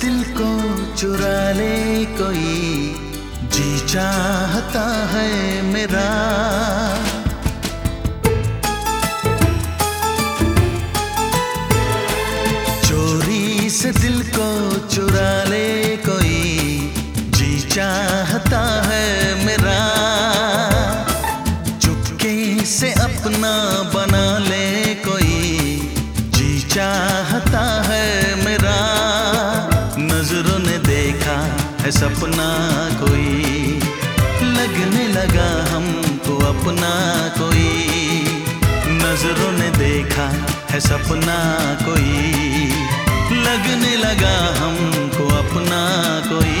दिल को चुरा ले कोई जी चाहता है मेरा। चोरी से दिल को चुरा ले कोई जी चाहता है सपना कोई। लगने लगा हमको अपना कोई। नज़रों ने देखा है सपना कोई। लगने लगा हमको अपना कोई।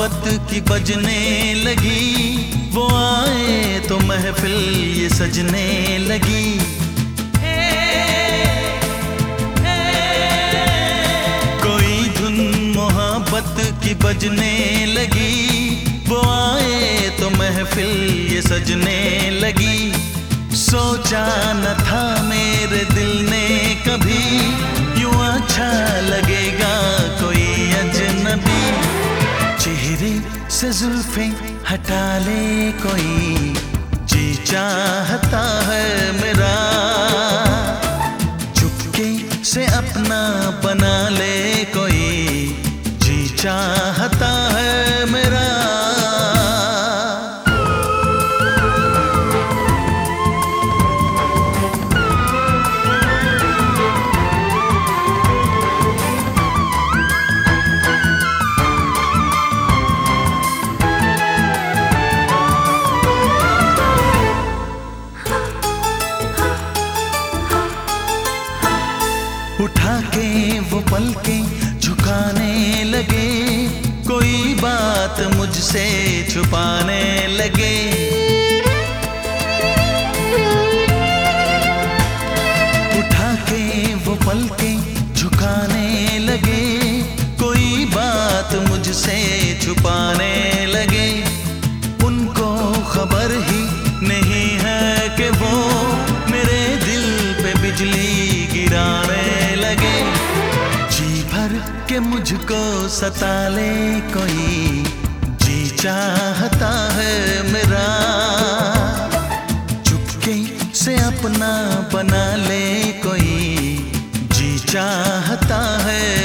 मोहब्बत की बजने लगी। वो आए तो महफिल ये सजने लगी। कोई धुन मोहब्बत की बजने लगी। वो आए तो महफिल ये सजने लगी। सोचा न था मेरे दिल ने कभी। यूँ अच्छा लगेगा चेहरे से जुल्फे हटा ले कोई। जी चाहता है मेरा। चुपके से अपना बना ले कोई। जी चाहता उठा के वो पल के झुकाने लगे। कोई बात मुझसे छुपाने लगे। उठा के वो पल के झुकाने लगे। कोई बात मुझसे छुपाने लगे। के मुझको सता ले कोई। जी चाहता है मेरा। चुपके से अपना बना ले कोई। जी चाहता है